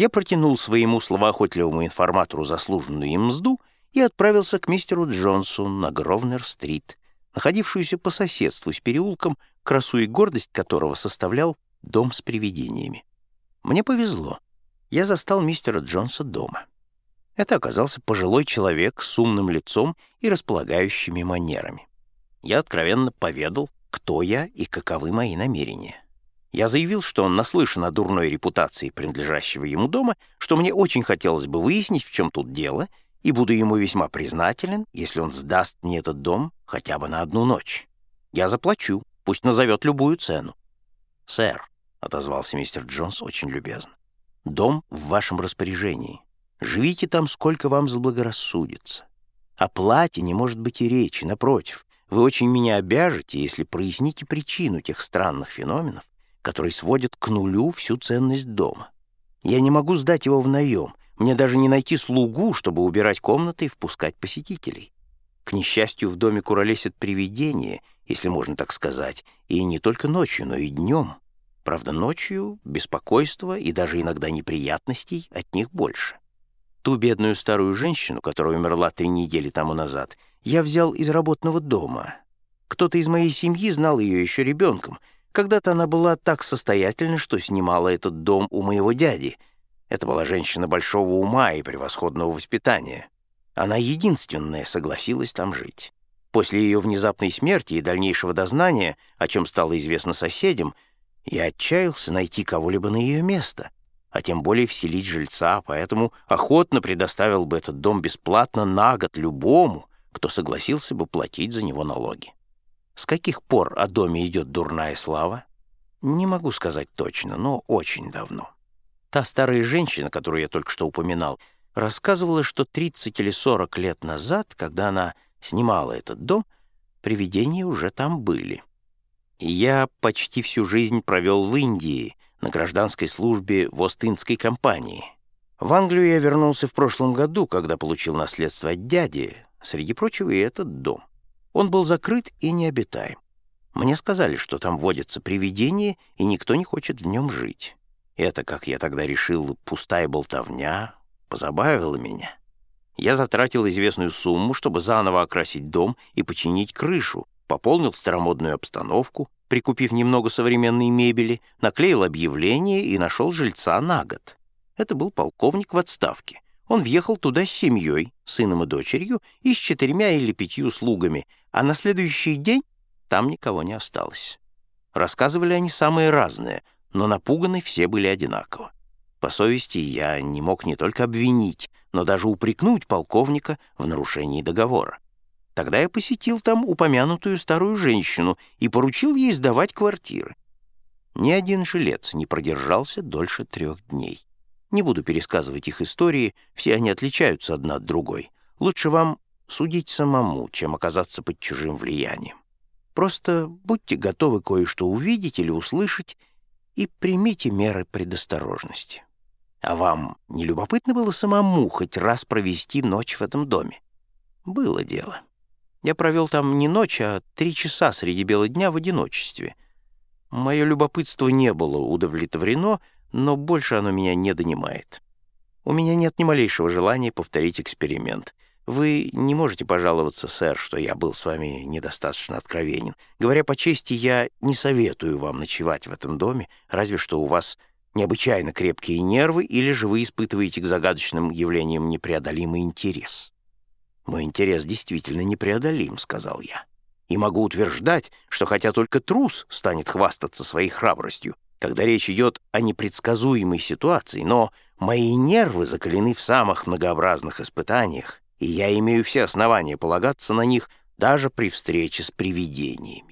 Я протянул своему словоохотливому информатору заслуженную им мзду и отправился к мистеру Джонсу на Гровнер-стрит, находившуюся по соседству с переулком, красу и гордость которого составлял дом с привидениями. Мне повезло. Я застал мистера Джонса дома. Это оказался пожилой человек с умным лицом и располагающими манерами. Я откровенно поведал, кто я и каковы мои намерения. Я заявил, что он наслышан о дурной репутации принадлежащего ему дома, что мне очень хотелось бы выяснить, в чем тут дело, и буду ему весьма признателен, если он сдаст мне этот дом хотя бы на одну ночь. Я заплачу, пусть назовет любую цену. «Сэр», — отозвался мистер Джонс очень любезно, — «дом в вашем распоряжении. Живите там, сколько вам заблагорассудится. О плате не может быть и речи, напротив. Вы очень меня обяжете, если проясните причину тех странных феноменов, которые сводят к нулю всю ценность дома. Я не могу сдать его в наем, мне даже не найти слугу, чтобы убирать комнаты и впускать посетителей. К несчастью, в доме куролесят привидения, если можно так сказать, и не только ночью, но и днем. Правда, ночью беспокойство и даже иногда неприятностей от них больше. Ту бедную старую женщину, которая умерла три недели тому назад, я взял из работного дома. Кто-то из моей семьи знал ее еще ребенком. Когда-то она была так состоятельна, что снимала этот дом у моего дяди. Это была женщина большого ума и превосходного воспитания. Она единственная согласилась там жить. После ее внезапной смерти и дальнейшего дознания, о чем стало известно соседям, я отчаялся найти кого-либо на ее место — а тем более вселить жильца, поэтому охотно предоставил бы этот дом бесплатно на год любому, кто согласился бы платить за него налоги. С каких пор о доме идет дурная слава? Не могу сказать точно, но очень давно. Та старая женщина, которую я только что упоминал, рассказывала, что 30 или 40 лет назад, когда она снимала этот дом, привидения уже там были. И я почти всю жизнь провел в Индии — на гражданской службе в Ост-Индской компании. В Англию я вернулся в прошлом году, когда получил наследство от дяди, среди прочего и этот дом. Он был закрыт и необитаем. Мне сказали, что там водятся привидения, и никто не хочет в нем жить. Это, как я тогда решил, пустая болтовня, позабавила меня. Я затратил известную сумму, чтобы заново окрасить дом и починить крышу, пополнил старомодную обстановку, прикупив немного современной мебели, наклеил объявление и нашел жильца на год. Это был полковник в отставке. Он въехал туда с семьей, сыном и дочерью, и с четырьмя или пятью слугами, а на следующий день там никого не осталось. Рассказывали они самые разные, но напуганы все были одинаково. По совести я не мог не только обвинить, но даже упрекнуть полковника в нарушении договора. Тогда я посетил там упомянутую старую женщину и поручил ей сдавать квартиры. Ни один жилец не продержался дольше трех дней. Не буду пересказывать их истории, все они отличаются одна от другой. Лучше вам судить самому, чем оказаться под чужим влиянием. Просто будьте готовы кое-что увидеть или услышать и примите меры предосторожности. А вам не любопытно было самому хоть раз провести ночь в этом доме? Было дело. Я провел там не ночь, а три часа среди бела дня в одиночестве. Мое любопытство не было удовлетворено, но больше оно меня не донимает. У меня нет ни малейшего желания повторить эксперимент. Вы не можете пожаловаться, сэр, что я был с вами недостаточно откровенен. Говоря по чести, я не советую вам ночевать в этом доме, разве что у вас необычайно крепкие нервы или же вы испытываете к загадочным явлениям непреодолимый интерес. «Мой интерес действительно непреодолим», — сказал я. «И могу утверждать, что хотя только трус станет хвастаться своей храбростью, когда речь идет о непредсказуемой ситуации, но мои нервы закалены в самых многообразных испытаниях, и я имею все основания полагаться на них даже при встрече с привидениями.